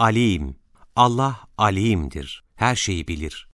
Alim. Allah alimdir, her şeyi bilir.